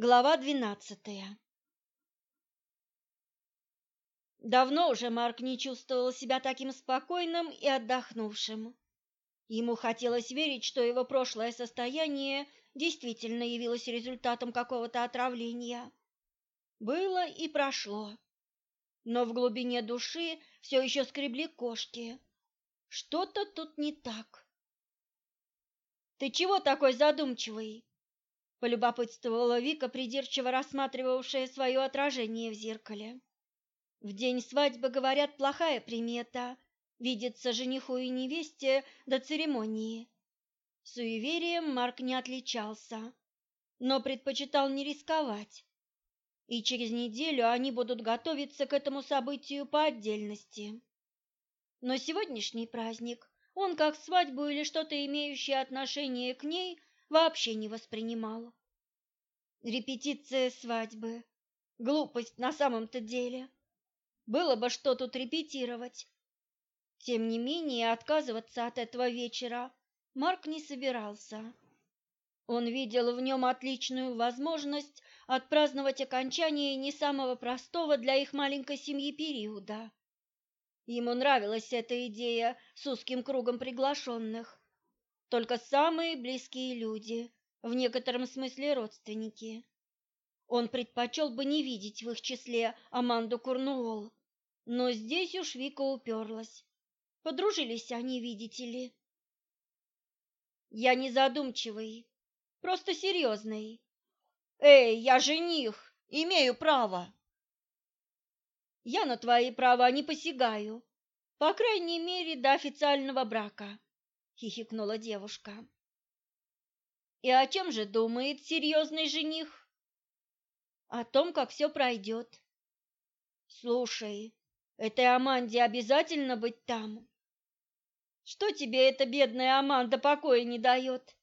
Глава двенадцатая Давно уже Марк не чувствовал себя таким спокойным и отдохнувшим. Ему хотелось верить, что его прошлое состояние действительно явилось результатом какого-то отравления. Было и прошло. Но в глубине души все еще скребли кошки. Что-то тут не так. «Ты чего такой задумчивый?» Полюбопытствовала Вика, придирчиво рассматривавшая свое отражение в зеркале. В день свадьбы, говорят, плохая примета видеться жениху и невесте до церемонии. Суеверием Марк не отличался, но предпочитал не рисковать. И через неделю они будут готовиться к этому событию по отдельности. Но сегодняшний праздник он, как свадьбу или что-то имеющее отношение к ней, вообще не воспринимал. Репетиция свадьбы. Глупость на самом-то деле. Было бы что тут репетировать. Тем не менее, отказываться от этого вечера Марк не собирался. Он видел в нем отличную возможность отпраздновать окончание не самого простого для их маленькой семьи периода. Ему нравилась эта идея с узким кругом приглашенных. Только самые близкие люди, в некотором смысле родственники. Он предпочел бы не видеть в их числе Аманду Курнуолл, но здесь уж Вика уперлась. Подружились они, видите ли. Я не задумчивый, просто серьезный. Эй, я жених, имею право. Я на твои права не посягаю, по крайней мере, до официального брака хихикнула девушка. И о чем же думает серьезный жених? О том, как все пройдет. Слушай, этой Аманде обязательно быть там? Что тебе эта бедная Аманда покоя не дает?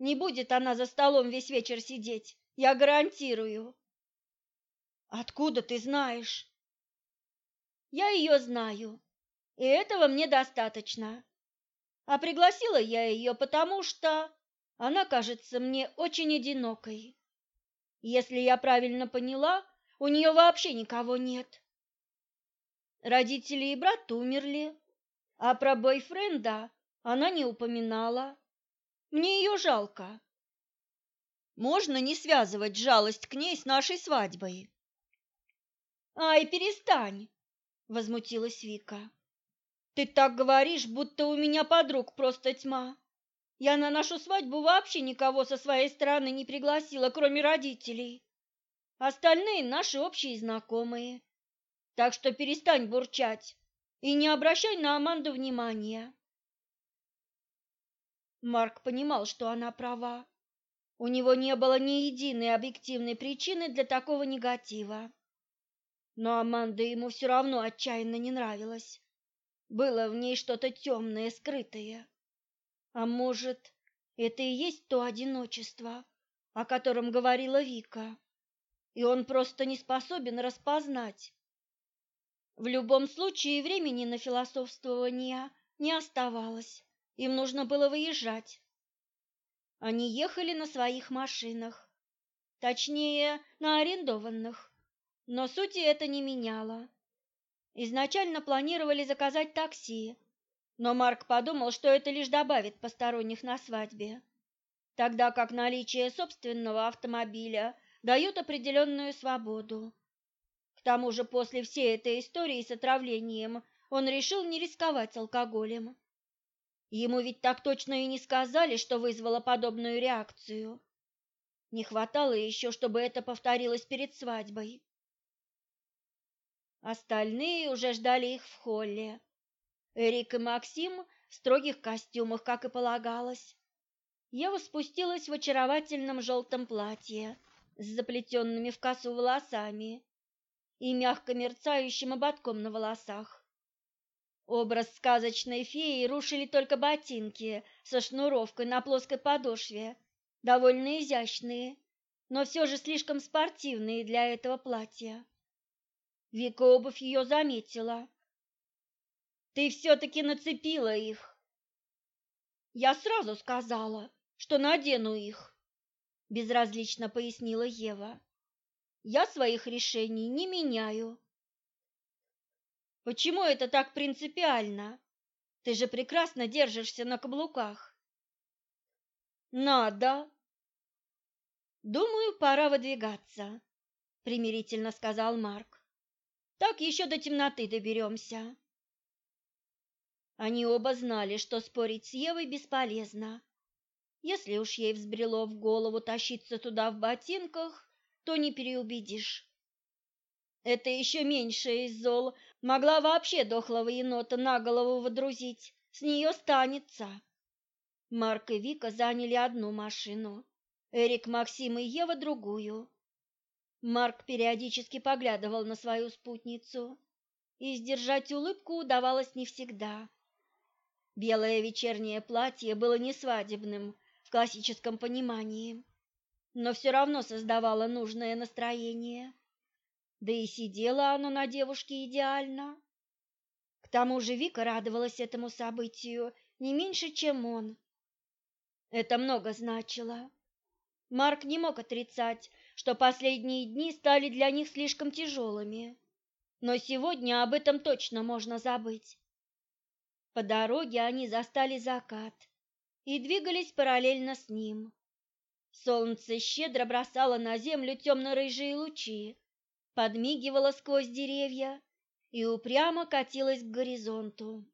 Не будет она за столом весь вечер сидеть, я гарантирую. Откуда ты знаешь? Я ее знаю, и этого мне достаточно. А пригласила я ее потому, что она кажется мне очень одинокой. Если я правильно поняла, у нее вообще никого нет. Родители и брат умерли, а про бойфренда она не упоминала. Мне ее жалко. Можно не связывать жалость к ней с нашей свадьбой. Ай, перестань, возмутилась Вика. Ты так говоришь, будто у меня подруг просто тьма. Я на нашу свадьбу вообще никого со своей стороны не пригласила, кроме родителей. Остальные наши общие знакомые. Так что перестань бурчать и не обращай на Аманду внимания. Марк понимал, что она права. У него не было ни единой объективной причины для такого негатива. Но Аманда ему все равно отчаянно не нравилась. Было в ней что-то темное, скрытое. А может, это и есть то одиночество, о котором говорила Вика, и он просто не способен распознать. В любом случае времени на философствование не оставалось, им нужно было выезжать. Они ехали на своих машинах, точнее, на арендованных, но сути это не меняло. Изначально планировали заказать такси, но Марк подумал, что это лишь добавит посторонних на свадьбе, тогда как наличие собственного автомобиля дает определенную свободу. К тому же после всей этой истории с отравлением он решил не рисковать алкоголем. Ему ведь так точно и не сказали, что вызвало подобную реакцию. Не хватало еще, чтобы это повторилось перед свадьбой. Остальные уже ждали их в холле. Эрик и Максим в строгих костюмах, как и полагалось. Ева спустилась в очаровательном желтом платье с заплетенными в косу волосами и мягко мерцающим ободком на волосах. Образ сказочной феи рушили только ботинки со шнуровкой на плоской подошве, довольно изящные, но все же слишком спортивные для этого платья. Вика обувь ее заметила. Ты все-таки нацепила их. Я сразу сказала, что надену их. безразлично пояснила Ева. Я своих решений не меняю. Почему это так принципиально? Ты же прекрасно держишься на каблуках. Надо. Думаю, пора выдвигаться, примирительно сказал Марк. Так еще до темноты доберемся. Они оба знали, что спорить с Евой бесполезно. Если уж ей взбрело в голову тащиться туда в ботинках, то не переубедишь. Это еще меньше из зол могла вообще дохлого енота на голову водрузить. С нее станется. Марк и Вика заняли одну машину, Эрик, Максим и Ева другую. Марк периодически поглядывал на свою спутницу, и сдержать улыбку удавалось не всегда. Белое вечернее платье было не свадебным в классическом понимании, но все равно создавало нужное настроение. Да и сидело оно на девушке идеально. К тому же Вика радовалась этому событию не меньше, чем он. Это много значило. Марк не мог отрицать, что последние дни стали для них слишком тяжелыми. Но сегодня об этом точно можно забыть. По дороге они застали закат и двигались параллельно с ним. Солнце щедро бросало на землю темно-рыжие лучи, подмигивало сквозь деревья и упрямо катилось к горизонту.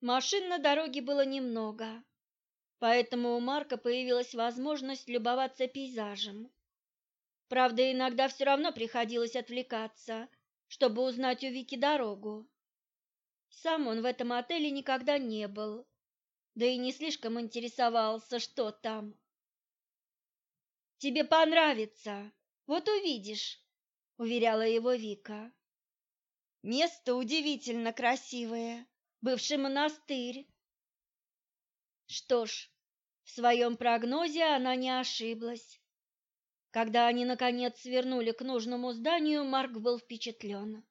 Машин на дороге было немного, поэтому у Марка появилась возможность любоваться пейзажем. Правда, иногда все равно приходилось отвлекаться, чтобы узнать у Вики дорогу. Сам он в этом отеле никогда не был, да и не слишком интересовался, что там. «Тебе понравится, вот увидишь», — уверяла его Вика. «Место удивительно красивое, бывший монастырь». Что ж, в своем прогнозе она не ошиблась. Когда они, наконец, свернули к нужному зданию, Марк был впечатлен.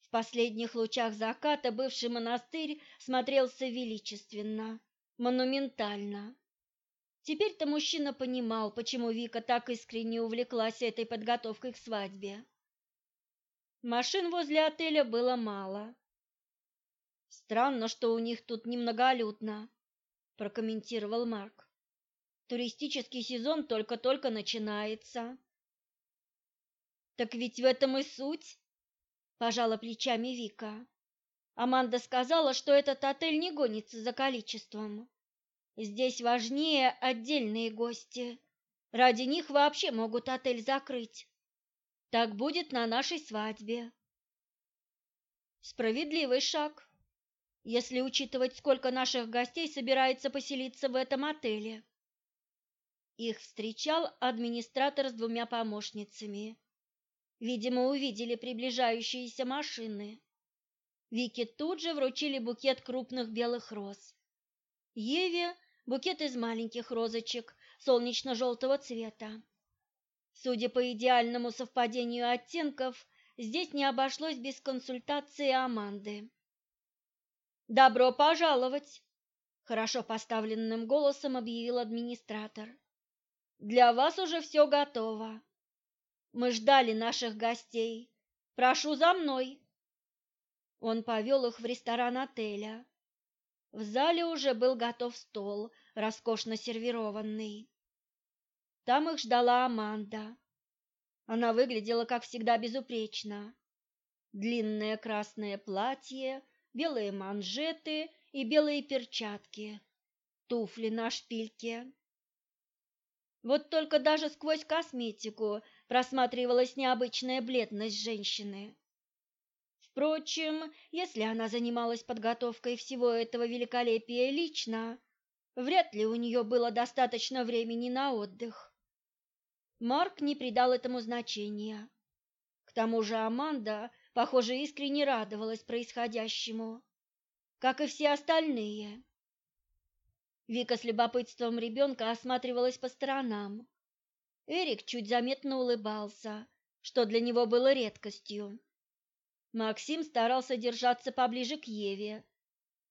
В последних лучах заката бывший монастырь смотрелся величественно, монументально. Теперь-то мужчина понимал, почему Вика так искренне увлеклась этой подготовкой к свадьбе. Машин возле отеля было мало. Странно, что у них тут немноголюдно, прокомментировал Марк. Туристический сезон только-только начинается. Так ведь в этом и суть, пожала плечами Вика. Аманда сказала, что этот отель не гонится за количеством. Здесь важнее отдельные гости. Ради них вообще могут отель закрыть. Так будет на нашей свадьбе. Справедливый шаг, если учитывать, сколько наших гостей собирается поселиться в этом отеле. Их встречал администратор с двумя помощницами. Видимо, увидели приближающиеся машины. Вике тут же вручили букет крупных белых роз. Еве букет из маленьких розочек солнечно-желтого цвета. Судя по идеальному совпадению оттенков, здесь не обошлось без консультации Аманды. «Добро пожаловать!» – хорошо поставленным голосом объявил администратор. Для вас уже все готово. Мы ждали наших гостей. Прошу за мной. Он повел их в ресторан отеля. В зале уже был готов стол, роскошно сервированный. Там их ждала Аманда. Она выглядела, как всегда, безупречно. Длинное красное платье, белые манжеты и белые перчатки, туфли на шпильке. Вот только даже сквозь косметику просматривалась необычная бледность женщины. Впрочем, если она занималась подготовкой всего этого великолепия лично, вряд ли у нее было достаточно времени на отдых. Марк не придал этому значения. К тому же Аманда, похоже, искренне радовалась происходящему, как и все остальные. Вика с любопытством ребенка осматривалась по сторонам. Эрик чуть заметно улыбался, что для него было редкостью. Максим старался держаться поближе к Еве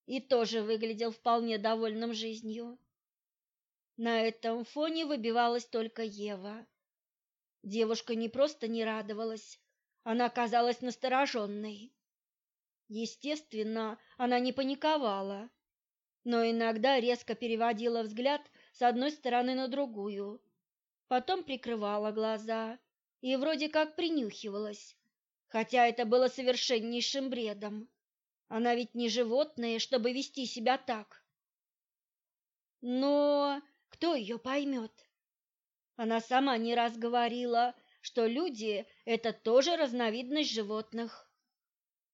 и тоже выглядел вполне довольным жизнью. На этом фоне выбивалась только Ева. Девушка не просто не радовалась, она казалась настороженной. Естественно, она не паниковала, но иногда резко переводила взгляд с одной стороны на другую, потом прикрывала глаза и вроде как принюхивалась, хотя это было совершеннейшим бредом. Она ведь не животное, чтобы вести себя так. Но кто ее поймет? Она сама не раз говорила, что люди – это тоже разновидность животных.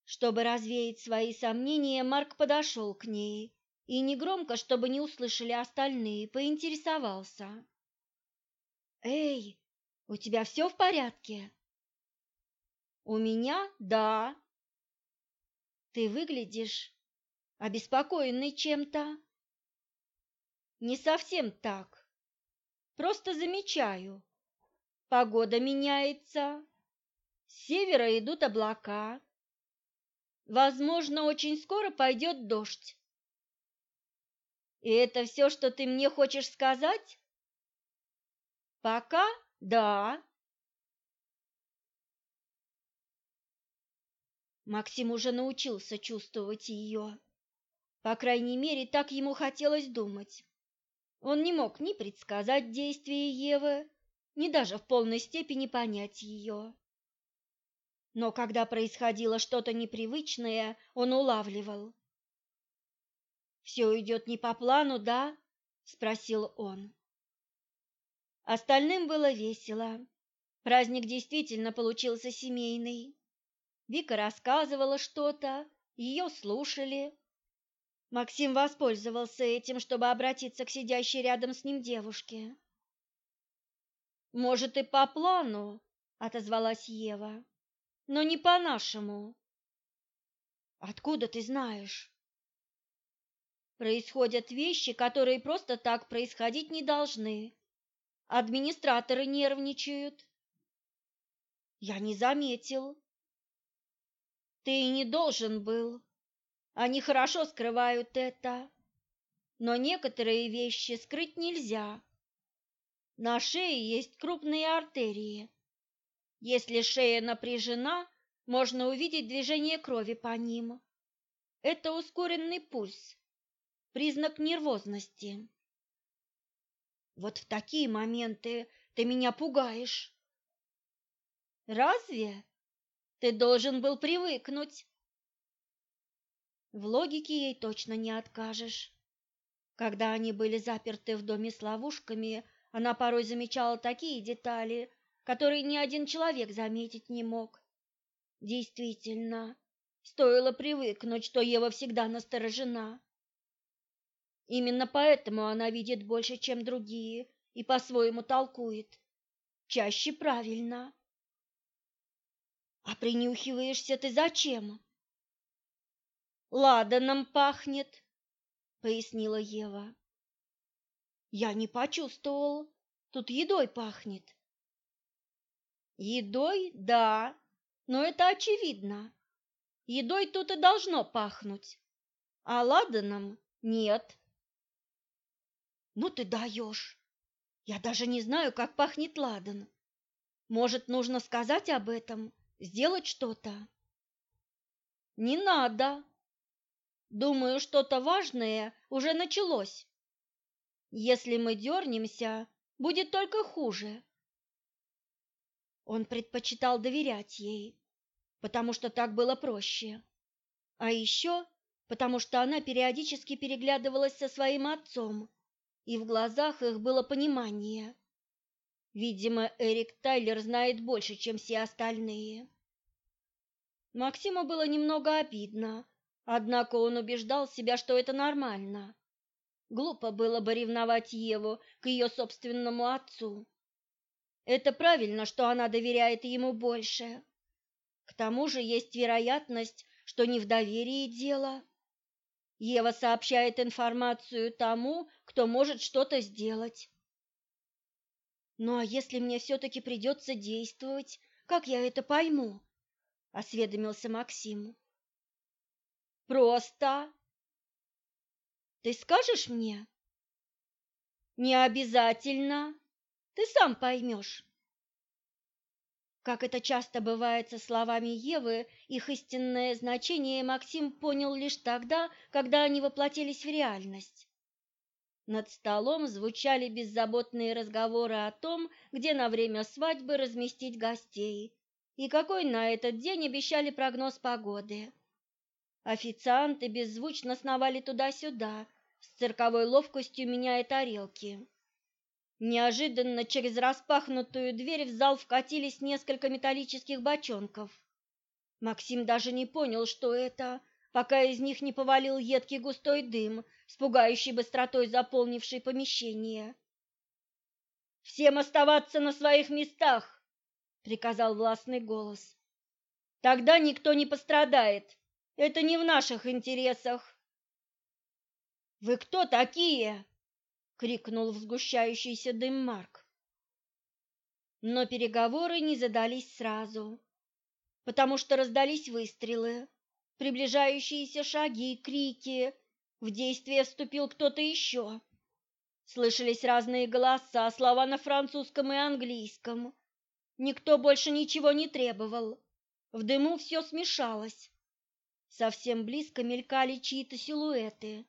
Чтобы развеять свои сомнения, Марк подошел к ней и негромко, чтобы не услышали остальные, поинтересовался. «Эй, у тебя все в порядке?» «У меня – да». «Ты выглядишь обеспокоенный чем-то?» «Не совсем так. Просто замечаю. Погода меняется. С севера идут облака. Возможно, очень скоро пойдет дождь. И это все, что ты мне хочешь сказать? Пока да. Максим уже научился чувствовать ее. По крайней мере, так ему хотелось думать. Он не мог ни предсказать действия Евы, ни даже в полной степени понять ее. Но когда происходило что-то непривычное, он улавливал. «Все идет не по плану, да?» – спросил он. Остальным было весело. Праздник действительно получился семейный. Вика рассказывала что-то, ее слушали, Максим воспользовался этим, чтобы обратиться к сидящей рядом с ним девушке. «Может, и по плану», — отозвалась Ева, — «но не по-нашему». «Откуда ты знаешь?» «Происходят вещи, которые просто так происходить не должны. Администраторы нервничают». «Я не заметил». «Ты и не должен был», они хорошо скрывают это, но некоторые вещи скрыть нельзя. На шее есть крупные артерии. Если шея напряжена, можно увидеть движение крови по ним. Это ускоренный пульс, признак нервозности. Вот в такие моменты ты меня пугаешь. Разве? Ты должен был привыкнуть. В логике ей точно не откажешь. Когда они были заперты в доме с ловушками, она порой замечала такие детали, которые ни один человек заметить не мог. Действительно, стоило привыкнуть, что Ева всегда насторожена. Именно поэтому она видит больше, чем другие, и по-своему толкует. Чаще правильно. А принюхиваешься ты зачем? ладаном пахнет, пояснила Ева. Я не почувствовал. Тут едой пахнет. Едой, да, но это очевидно. Едой тут и должно пахнуть, а ладаном нет. Ну ты даешь. Я даже не знаю, как пахнет ладан. Может, нужно сказать об этом, сделать что-то? Не надо, Думаю, что-то важное уже началось. Если мы дернемся, будет только хуже. Он предпочитал доверять ей, потому что так было проще. А еще потому что она периодически переглядывалась со своим отцом, и в глазах их было понимание. Видимо, Эрик Тайлер знает больше, чем все остальные. Максиму было немного обидно, Однако он убеждал себя, что это нормально. Глупо было бы ревновать Еву к ее собственному отцу. Это правильно, что она доверяет ему больше. К тому же есть вероятность, что не в доверии дело. Ева сообщает информацию тому, кто может что-то сделать. Ну а если мне все-таки придется действовать, как я это пойму? Осведомился Максим. Просто. Ты скажешь мне? Не обязательно. Ты сам поймешь. Как это часто бывает со словами Евы, их истинное значение Максим понял лишь тогда, когда они воплотились в реальность. Над столом звучали беззаботные разговоры о том, где на время свадьбы разместить гостей и какой на этот день обещали прогноз погоды. Официанты беззвучно сновали туда-сюда, с цирковой ловкостью меняя тарелки. Неожиданно через распахнутую дверь в зал вкатились несколько металлических бочонков. Максим даже не понял, что это, пока из них не повалил едкий густой дым, с пугающей быстротой заполнивший помещение. «Всем оставаться на своих местах!» — приказал властный голос. «Тогда никто не пострадает. Это не в наших интересах». «Вы кто такие?» крикнул в сгущающийся дым Марк. Но переговоры не задались сразу, потому что раздались выстрелы, приближающиеся шаги, крики. В действие вступил кто-то еще. Слышались разные голоса, слова на французском и английском. Никто больше ничего не требовал. В дыму все смешалось. Совсем близко мелькали чьи-то силуэты.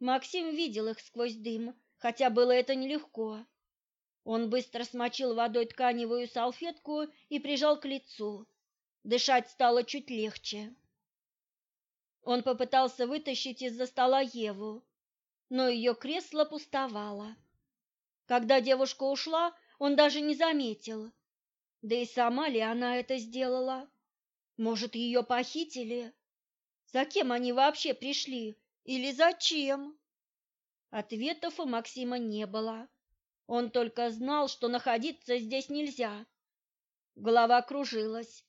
Максим видел их сквозь дым, хотя было это нелегко. Он быстро смочил водой тканевую салфетку и прижал к лицу. Дышать стало чуть легче. Он попытался вытащить из-за стола Еву, но ее кресло пустовало. Когда девушка ушла, он даже не заметил. Да и сама ли она это сделала? Может, ее похитили? За кем они вообще пришли? Или зачем? Ответов у Максима не было. Он только знал, что находиться здесь нельзя. Голова кружилась.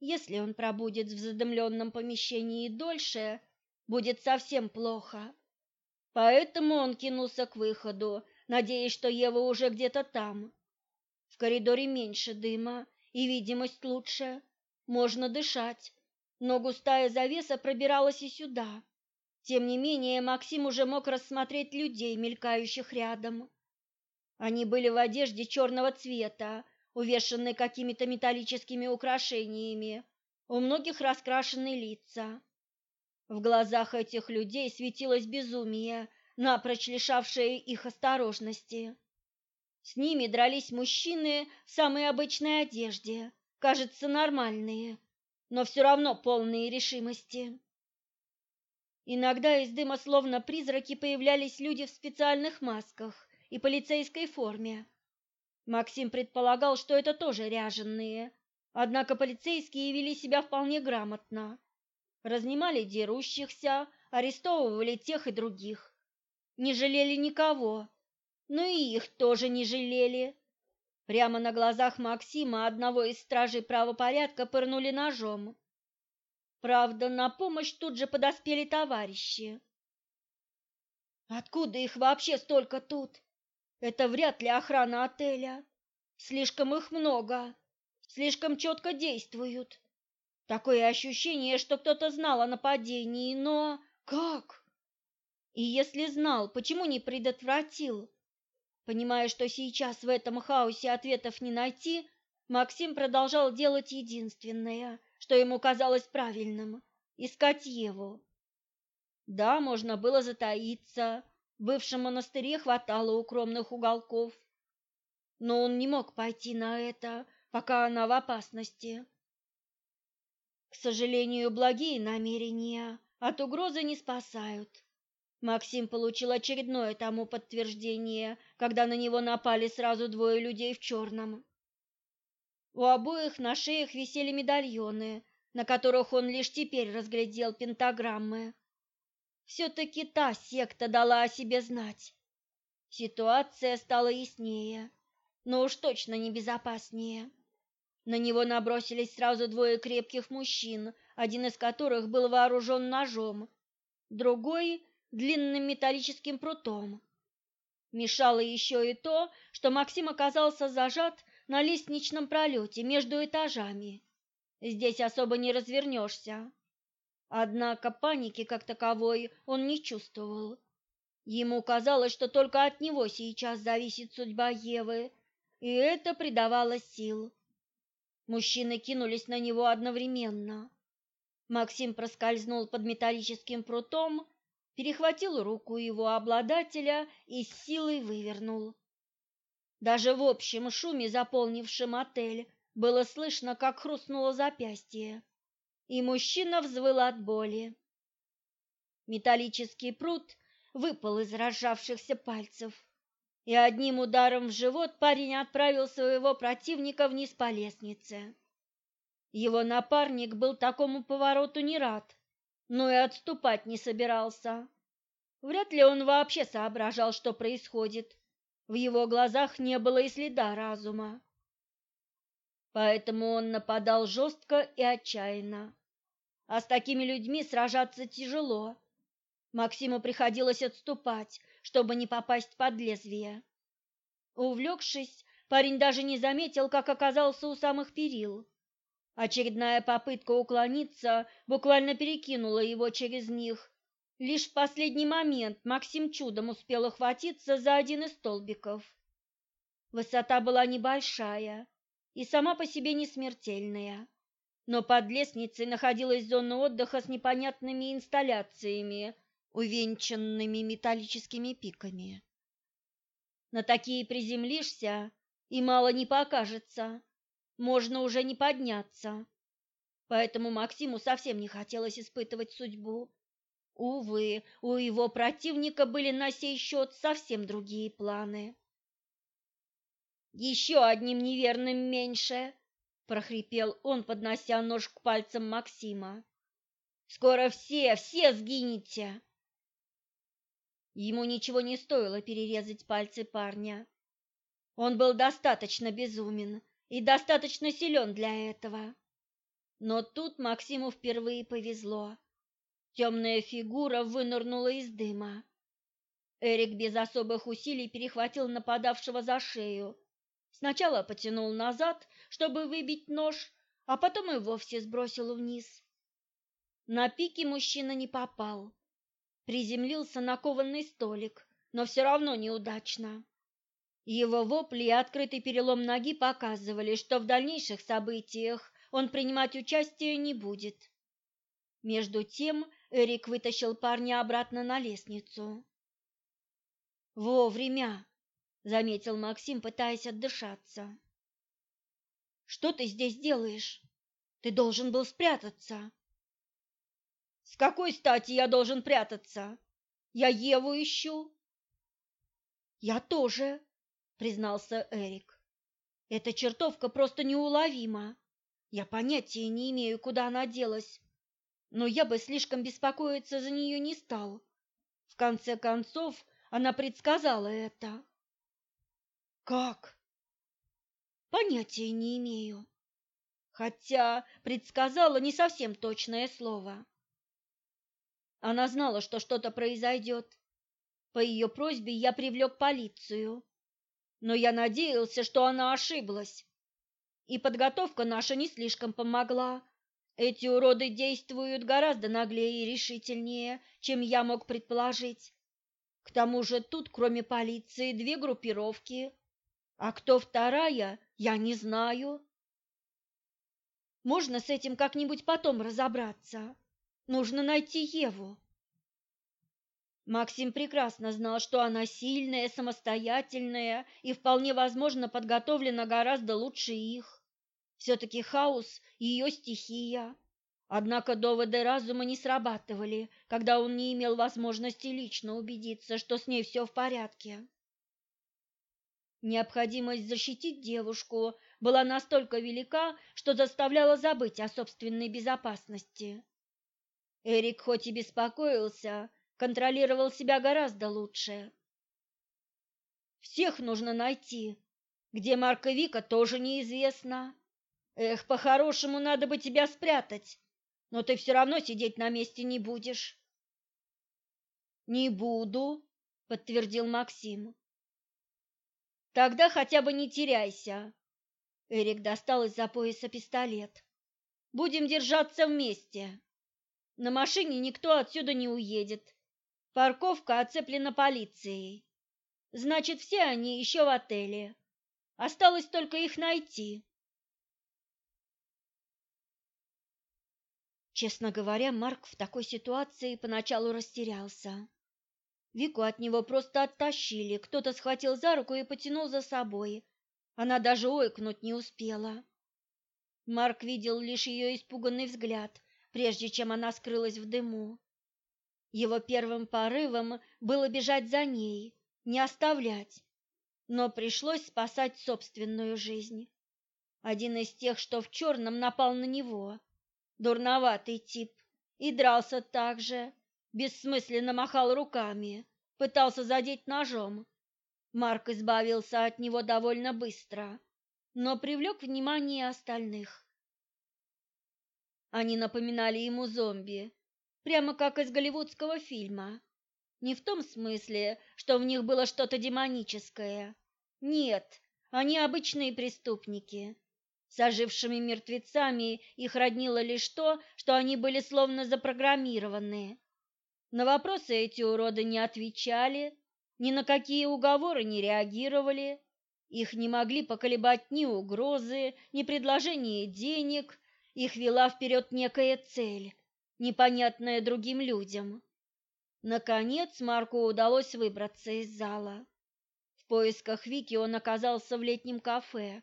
Если он пробудет в задымленном помещении дольше, будет совсем плохо. Поэтому он кинулся к выходу, надеясь, что Ева уже где-то там. В коридоре меньше дыма и видимость лучше. Можно дышать, но густая завеса пробиралась и сюда. Тем не менее, Максим уже мог рассмотреть людей, мелькающих рядом. Они были в одежде черного цвета, увешанной какими-то металлическими украшениями, у многих раскрашены лица. В глазах этих людей светилось безумие, напрочь лишавшее их осторожности. С ними дрались мужчины в самой обычной одежде, кажется, нормальные, но все равно полные решимости. Иногда из дыма словно призраки появлялись люди в специальных масках и полицейской форме. Максим предполагал, что это тоже ряженые, однако полицейские вели себя вполне грамотно. Разнимали дерущихся, арестовывали тех и других. Не жалели никого, но и их тоже не жалели. Прямо на глазах Максима одного из стражей правопорядка пырнули ножом. Правда, на помощь тут же подоспели товарищи. Откуда их вообще столько тут? Это вряд ли охрана отеля. Слишком их много, слишком четко действуют. Такое ощущение, что кто-то знал о нападении, но как? И если знал, почему не предотвратил? Понимая, что сейчас в этом хаосе ответов не найти, Максим продолжал делать единственное – что ему казалось правильным – искать Еву. Да, можно было затаиться, в бывшем монастыре хватало укромных уголков, но он не мог пойти на это, пока она в опасности. К сожалению, благие намерения от угрозы не спасают. Максим получил очередное тому подтверждение, когда на него напали сразу двое людей в черном. У обоих на шеях висели медальоны, на которых он лишь теперь разглядел пентаграммы. Все-таки та секта дала о себе знать. Ситуация стала яснее, но уж точно не безопаснее. На него набросились сразу двое крепких мужчин, один из которых был вооружен ножом, другой — длинным металлическим прутом. Мешало еще и то, что Максим оказался зажат на лестничном пролете между этажами. Здесь особо не развернешься. Однако паники как таковой он не чувствовал. Ему казалось, что только от него сейчас зависит судьба Евы, и это придавало сил. Мужчины кинулись на него одновременно. Максим проскользнул под металлическим прутом, перехватил руку его обладателя и с силой вывернул. Даже в общем шуме, заполнившем отель, было слышно, как хрустнуло запястье, и мужчина взвыл от боли. Металлический прут выпал из разжавшихся пальцев, и одним ударом в живот парень отправил своего противника вниз по лестнице. Его напарник был такому повороту не рад, но и отступать не собирался. Вряд ли он вообще соображал, что происходит. В его глазах не было и следа разума. Поэтому он нападал жестко и отчаянно. А с такими людьми сражаться тяжело. Максиму приходилось отступать, чтобы не попасть под лезвие. Увлекшись, парень даже не заметил, как оказался у самых перил. Очередная попытка уклониться буквально перекинула его через них. Лишь в последний момент Максим чудом успел охватиться за один из столбиков. Высота была небольшая и сама по себе не смертельная, но под лестницей находилась зона отдыха с непонятными инсталляциями, увенчанными металлическими пиками. На такие приземлишься, и мало не покажется можно уже не подняться. Поэтому Максиму совсем не хотелось испытывать судьбу. Увы, у его противника были на сей счет совсем другие планы. «Еще одним неверным меньше!» – прохрипел он, поднося нож к пальцам Максима. «Скоро все, все сгинете!» Ему ничего не стоило перерезать пальцы парня. Он был достаточно безумен, и достаточно силен для этого. Но тут Максиму впервые повезло. Темная фигура вынырнула из дыма. Эрик без особых усилий перехватил нападавшего за шею. Сначала потянул назад, чтобы выбить нож, а потом и вовсе сбросил вниз. На пике мужчина не попал. Приземлился на кованный столик, но все равно неудачно. Его вопли и открытый перелом ноги показывали, что в дальнейших событиях он принимать участие не будет. Между тем Эрик вытащил парня обратно на лестницу. «Вовремя!» — заметил Максим, пытаясь отдышаться. «Что ты здесь делаешь? Ты должен был спрятаться!» «С какой стати я должен прятаться? Я Еву ищу!» «Я тоже!» признался Эрик. Эта чертовка просто неуловима. Я понятия не имею, куда она делась, но я бы слишком беспокоиться за нее не стал. В конце концов, она предсказала это. Как? Понятия не имею. Хотя предсказала не совсем точное слово. Она знала, что что-то произойдет. По ее просьбе я привлек полицию но я надеялся, что она ошиблась. И подготовка наша не слишком помогла. Эти уроды действуют гораздо наглее и решительнее, чем я мог предположить. К тому же тут, кроме полиции, две группировки. А кто вторая, я не знаю. Можно с этим как-нибудь потом разобраться. Нужно найти Еву. Максим прекрасно знал, что она сильная, самостоятельная и вполне возможно подготовлена гораздо лучше их. Все-таки хаос – ее стихия. Однако доводы разума не срабатывали, когда он не имел возможности лично убедиться, что с ней все в порядке. Необходимость защитить девушку была настолько велика, что заставляла забыть о собственной безопасности. Эрик хоть и беспокоился, контролировал себя гораздо лучше. Всех нужно найти. Где Марка Вика, тоже неизвестно. Эх, по-хорошему надо бы тебя спрятать, но ты все равно сидеть на месте не будешь. Не буду, подтвердил Максим. Тогда хотя бы не теряйся. Эрик достал из-за пояса пистолет. Будем держаться вместе. На машине никто отсюда не уедет Парковка оцеплена полицией. Значит, все они еще в отеле. Осталось только их найти. Честно говоря, Марк в такой ситуации поначалу растерялся. Вику от него просто оттащили, кто-то схватил за руку и потянул за собой. Она даже ойкнуть не успела. Марк видел лишь ее испуганный взгляд, прежде чем она скрылась в дыму. Его первым порывом было бежать за ней, не оставлять, но пришлось спасать собственную жизнь. Один из тех, что в черном, напал на него. Дурноватый тип. И дрался так же, бессмысленно махал руками, пытался задеть ножом. Марк избавился от него довольно быстро, но привлек внимание остальных. Они напоминали ему зомби, прямо как из голливудского фильма. Не в том смысле, что в них было что-то демоническое. Нет, они обычные преступники. С ожившими мертвецами их роднило лишь то, что они были словно запрограммированы. На вопросы эти уроды не отвечали, ни на какие уговоры не реагировали. Их не могли поколебать ни угрозы, ни предложение денег, их вела вперед некая цель, непонятная другим людям. Наконец Марку удалось выбраться из зала. В поисках Вики он оказался в летнем кафе,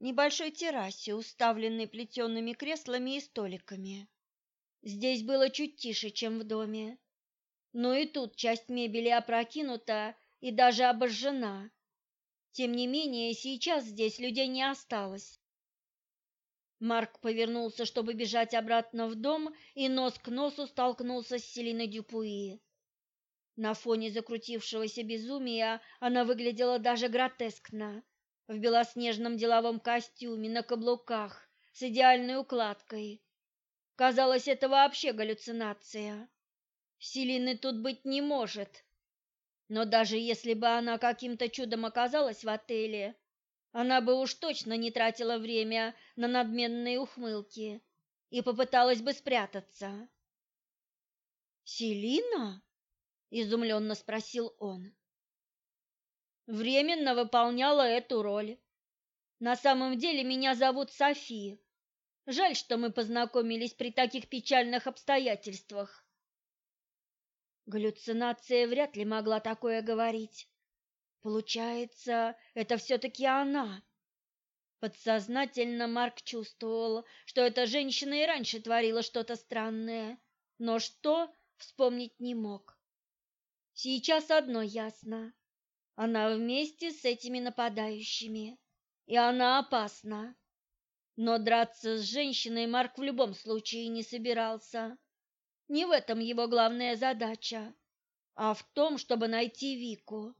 небольшой террасе, уставленной плетеными креслами и столиками. Здесь было чуть тише, чем в доме, но и тут часть мебели опрокинута и даже обожжена. Тем не менее, сейчас здесь людей не осталось. Марк повернулся, чтобы бежать обратно в дом, и нос к носу столкнулся с Селиной Дюпуи. На фоне закрутившегося безумия она выглядела даже гротескно, в белоснежном деловом костюме, на каблуках, с идеальной укладкой. Казалось, это вообще галлюцинация. Селины тут быть не может. Но даже если бы она каким-то чудом оказалась в отеле, она бы уж точно не тратила время на надменные ухмылки и попыталась бы спрятаться. «Селина?» — изумленно спросил он. «Временно выполняла эту роль. На самом деле меня зовут Софи. Жаль, что мы познакомились при таких печальных обстоятельствах». Галлюцинация вряд ли могла такое говорить. Получается, это все-таки она. Подсознательно Марк чувствовал, что эта женщина и раньше творила что-то странное, но что вспомнить не мог. Сейчас одно ясно. Она вместе с этими нападающими, и она опасна. Но драться с женщиной Марк в любом случае не собирался. Не в этом его главная задача, а в том, чтобы найти Вику.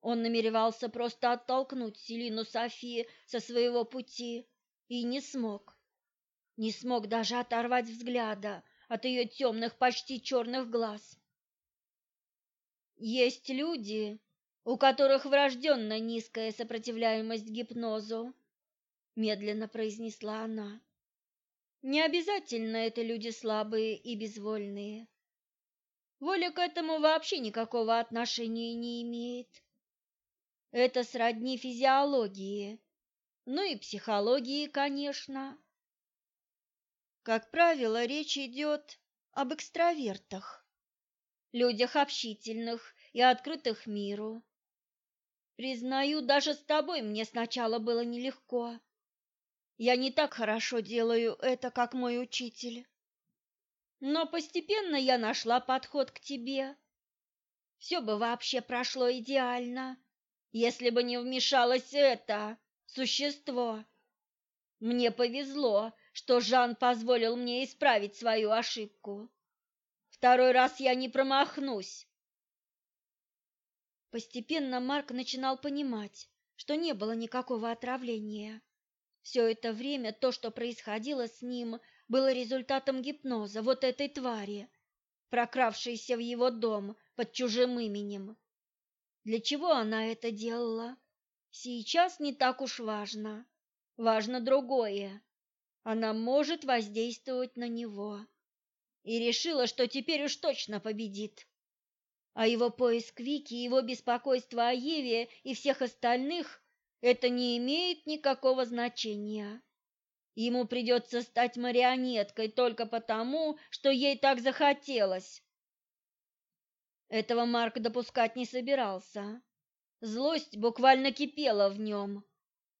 Он намеревался просто оттолкнуть Селину Софии со своего пути и не смог. Не смог даже оторвать взгляда от ее темных, почти черных глаз. Есть люди, у которых врожденная низкая сопротивляемость гипнозу, медленно произнесла она. Не обязательно это люди слабые и безвольные. Воля к этому вообще никакого отношения не имеет. Это сродни физиологии, ну и психологии, конечно. Как правило, речь идет об экстравертах, людях общительных и открытых миру. Признаю, даже с тобой мне сначала было нелегко. Я не так хорошо делаю это, как мой учитель. Но постепенно я нашла подход к тебе. Все бы вообще прошло идеально если бы не вмешалось это существо. Мне повезло, что Жан позволил мне исправить свою ошибку. Второй раз я не промахнусь. Постепенно Марк начинал понимать, что не было никакого отравления. Все это время то, что происходило с ним, было результатом гипноза вот этой твари, прокравшейся в его дом под чужим именем. Для чего она это делала? Сейчас не так уж важно. Важно другое. Она может воздействовать на него. И решила, что теперь уж точно победит. А его поиск Вики, его беспокойство о Еве и всех остальных – это не имеет никакого значения. Ему придется стать марионеткой только потому, что ей так захотелось. Этого Марк допускать не собирался. Злость буквально кипела в нем.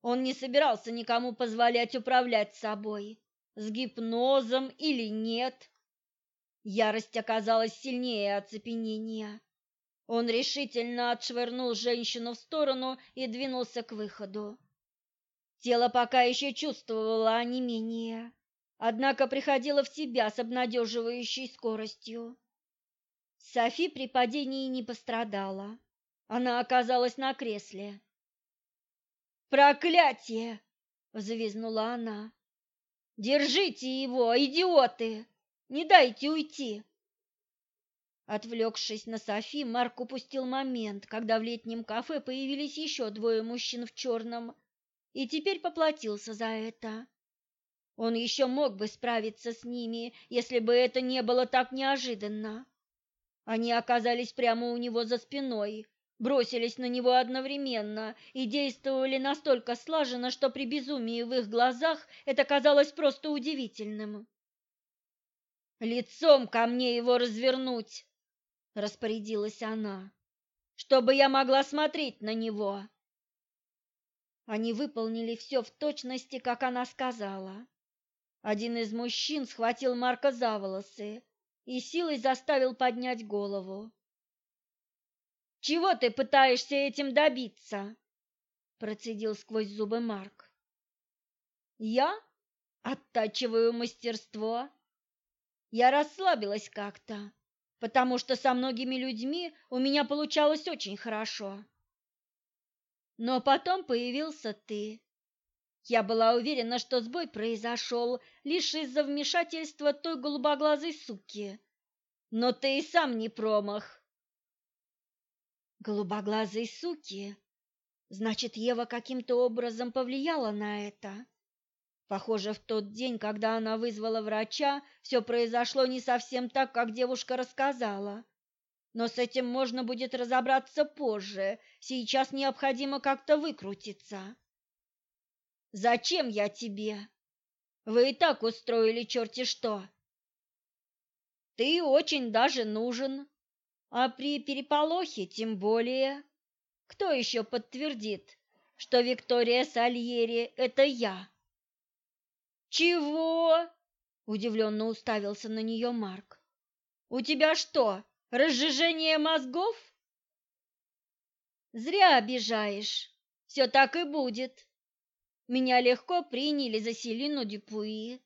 Он не собирался никому позволять управлять собой, с гипнозом или нет. Ярость оказалась сильнее оцепенения. Он решительно отшвырнул женщину в сторону и двинулся к выходу. Тело пока еще чувствовало онемение, однако приходило в себя с обнадеживающей скоростью. Софи при падении не пострадала. Она оказалась на кресле. «Проклятие!» — взвизгнула она. «Держите его, идиоты! Не дайте уйти!» Отвлекшись на Софи, Марк упустил момент, когда в летнем кафе появились еще двое мужчин в черном и теперь поплатился за это. Он еще мог бы справиться с ними, если бы это не было так неожиданно. Они оказались прямо у него за спиной, бросились на него одновременно и действовали настолько слаженно, что при безумии в их глазах это казалось просто удивительным. «Лицом ко мне его развернуть!» — распорядилась она, — «чтобы я могла смотреть на него!» Они выполнили все в точности, как она сказала. Один из мужчин схватил Марка за волосы и силой заставил поднять голову. «Чего ты пытаешься этим добиться?» процедил сквозь зубы Марк. «Я оттачиваю мастерство. Я расслабилась как-то, потому что со многими людьми у меня получалось очень хорошо. Но потом появился ты. Я была уверена, что сбой произошел лишь из-за вмешательства той голубоглазой суки. Но ты и сам не промах. Голубоглазой суки? Значит, Ева каким-то образом повлияла на это. Похоже, в тот день, когда она вызвала врача, все произошло не совсем так, как девушка рассказала. Но с этим можно будет разобраться позже. Сейчас необходимо как-то выкрутиться. Зачем я тебе? Вы и так устроили черти что. Ты очень даже нужен. А при переполохе тем более. Кто еще подтвердит, что Виктория Сальери – это я? Чего? Удивленно уставился на нее Марк. У тебя что, Разжижение мозгов? Зря обижаешь. Все так и будет. Меня легко приняли за Селину Дюпуи.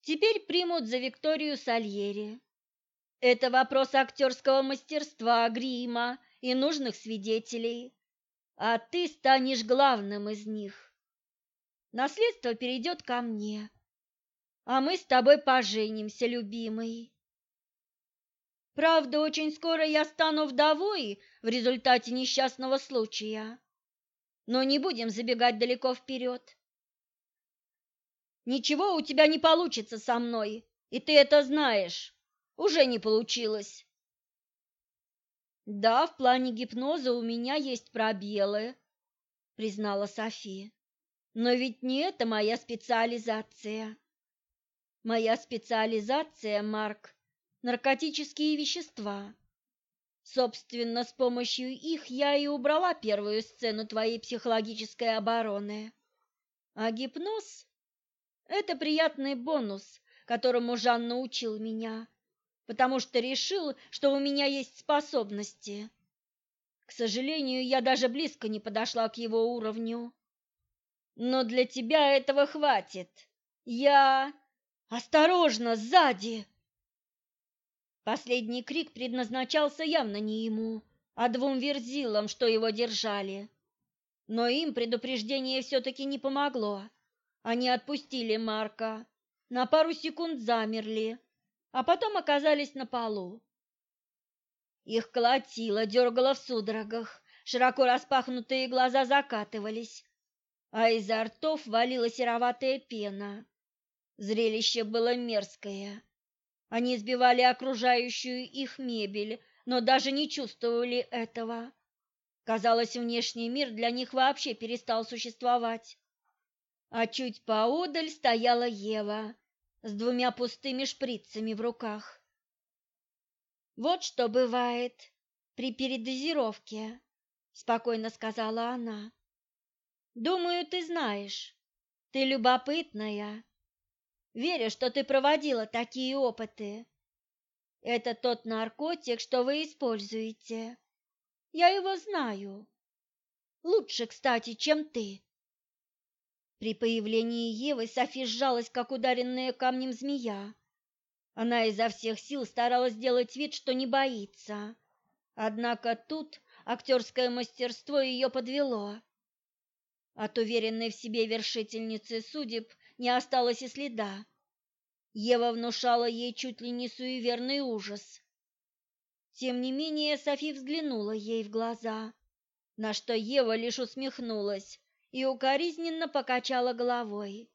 Теперь примут за Викторию Сальери. Это вопрос актерского мастерства, грима и нужных свидетелей. А ты станешь главным из них. Наследство перейдет ко мне. А мы с тобой поженимся, любимый. Правда, очень скоро я стану вдовой в результате несчастного случая. Но не будем забегать далеко вперед. Ничего у тебя не получится со мной, и ты это знаешь. Уже не получилось. Да, в плане гипноза у меня есть пробелы, признала София. Но ведь не это моя специализация. Моя специализация, Марк, наркотические вещества. Собственно, с помощью их я и убрала первую сцену твоей психологической обороны. А гипноз – это приятный бонус, которому Жан научил меня, потому что решил, что у меня есть способности. К сожалению, я даже близко не подошла к его уровню. Но для тебя этого хватит. Я... Осторожно, сзади! Последний крик предназначался явно не ему, а двум верзилам, что его держали. Но им предупреждение все-таки не помогло. Они отпустили Марка, на пару секунд замерли, а потом оказались на полу. Их колотило, дергало в судорогах, широко распахнутые глаза закатывались, а изо ртов валила сероватая пена. Зрелище было мерзкое. Они сбивали окружающую их мебель, но даже не чувствовали этого. Казалось, внешний мир для них вообще перестал существовать. А чуть поодаль стояла Ева с двумя пустыми шприцами в руках. Вот что бывает при передозировке, спокойно сказала она. Думаю, ты знаешь. Ты любопытная. Верю, что ты проводила такие опыты. Это тот наркотик, что вы используете. Я его знаю. Лучше, кстати, чем ты. При появлении Евы Софи сжалась, как ударенная камнем змея. Она изо всех сил старалась сделать вид, что не боится. Однако тут актерское мастерство ее подвело. От уверенной в себе вершительницы судеб не осталось и следа. Ева внушала ей чуть ли не суеверный ужас. Тем не менее Софи взглянула ей в глаза, на что Ева лишь усмехнулась и укоризненно покачала головой.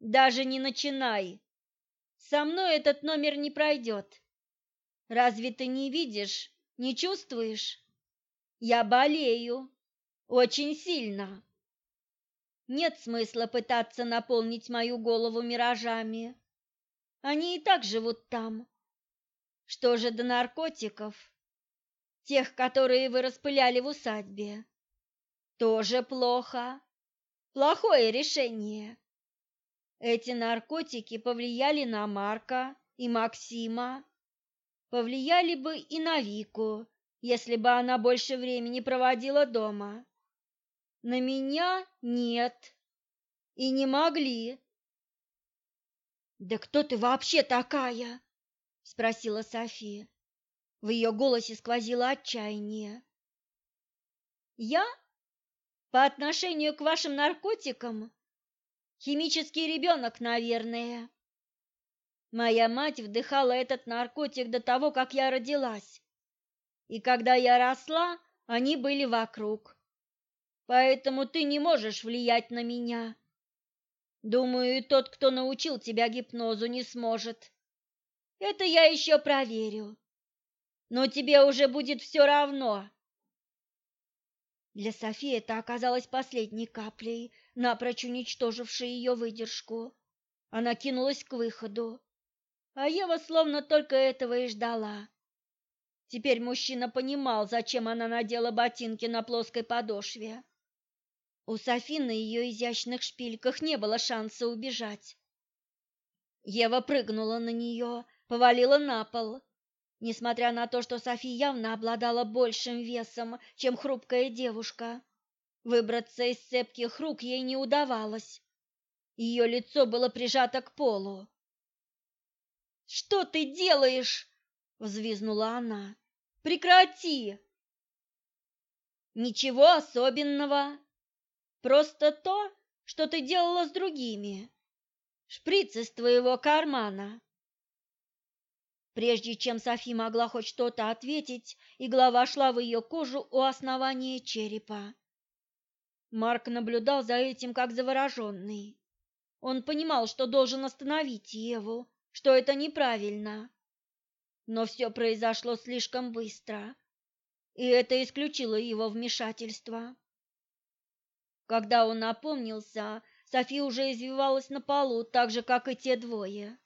«Даже не начинай. Со мной этот номер не пройдет. Разве ты не видишь, не чувствуешь? Я болею. Очень сильно. Нет смысла пытаться наполнить мою голову миражами. Они и так живут там. Что же до наркотиков? Тех, которые вы распыляли в усадьбе. Тоже плохо. Плохое решение. Эти наркотики повлияли на Марка и Максима. Повлияли бы и на Вику, если бы она больше времени проводила дома. На меня нет. И не могли. Да кто ты вообще такая? спросила София. В ее голосе сквозило отчаяние. Я по отношению к вашим наркотикам химический ребенок, наверное. Моя мать вдыхала этот наркотик до того, как я родилась. И когда я росла, они были вокруг поэтому ты не можешь влиять на меня. Думаю, и тот, кто научил тебя гипнозу, не сможет. Это я еще проверю. Но тебе уже будет все равно. Для Софии это оказалось последней каплей, напрочь уничтожившей ее выдержку. Она кинулась к выходу, а Ева словно только этого и ждала. Теперь мужчина понимал, зачем она надела ботинки на плоской подошве. У Софи на ее изящных шпильках не было шанса убежать. Ева прыгнула на нее, повалила на пол. Несмотря на то, что Софи явно обладала большим весом, чем хрупкая девушка, выбраться из цепких рук ей не удавалось. Ее лицо было прижато к полу. «Что ты делаешь?» — взвизнула она. «Прекрати!» «Ничего особенного», Просто то, что ты делала с другими. Шприц из твоего кармана. Прежде чем Софи могла хоть что-то ответить, игла вошла в ее кожу у основания черепа. Марк наблюдал за этим как завороженный. Он понимал, что должен остановить Еву, что это неправильно. Но все произошло слишком быстро, и это исключило его вмешательство. Когда он напомнился, София уже извивалась на полу, так же, как и те двое.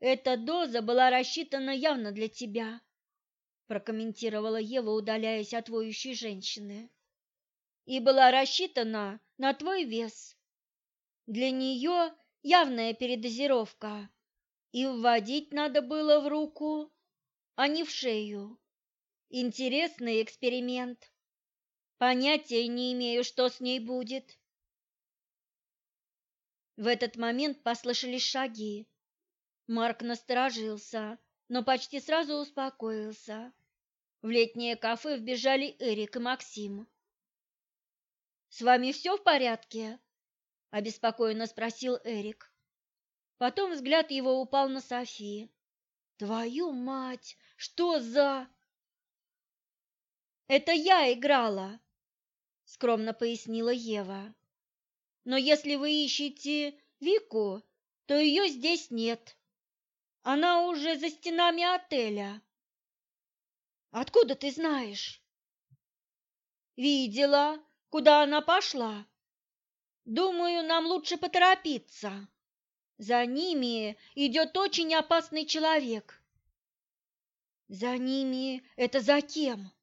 «Эта доза была рассчитана явно для тебя», – прокомментировала Ева, удаляясь от воющей женщины. «И была рассчитана на твой вес. Для нее явная передозировка, и вводить надо было в руку, а не в шею. Интересный эксперимент». Понятия не имею, что с ней будет. В этот момент послышались шаги. Марк насторожился, но почти сразу успокоился. В летнее кафе вбежали Эрик и Максим. «С вами все в порядке?» – обеспокоенно спросил Эрик. Потом взгляд его упал на Софи. «Твою мать! Что за...» «Это я играла!» Скромно пояснила Ева. Но если вы ищете Вику, то ее здесь нет. Она уже за стенами отеля. Откуда ты знаешь? Видела, куда она пошла. Думаю, нам лучше поторопиться. За ними идет очень опасный человек. За ними это за кем?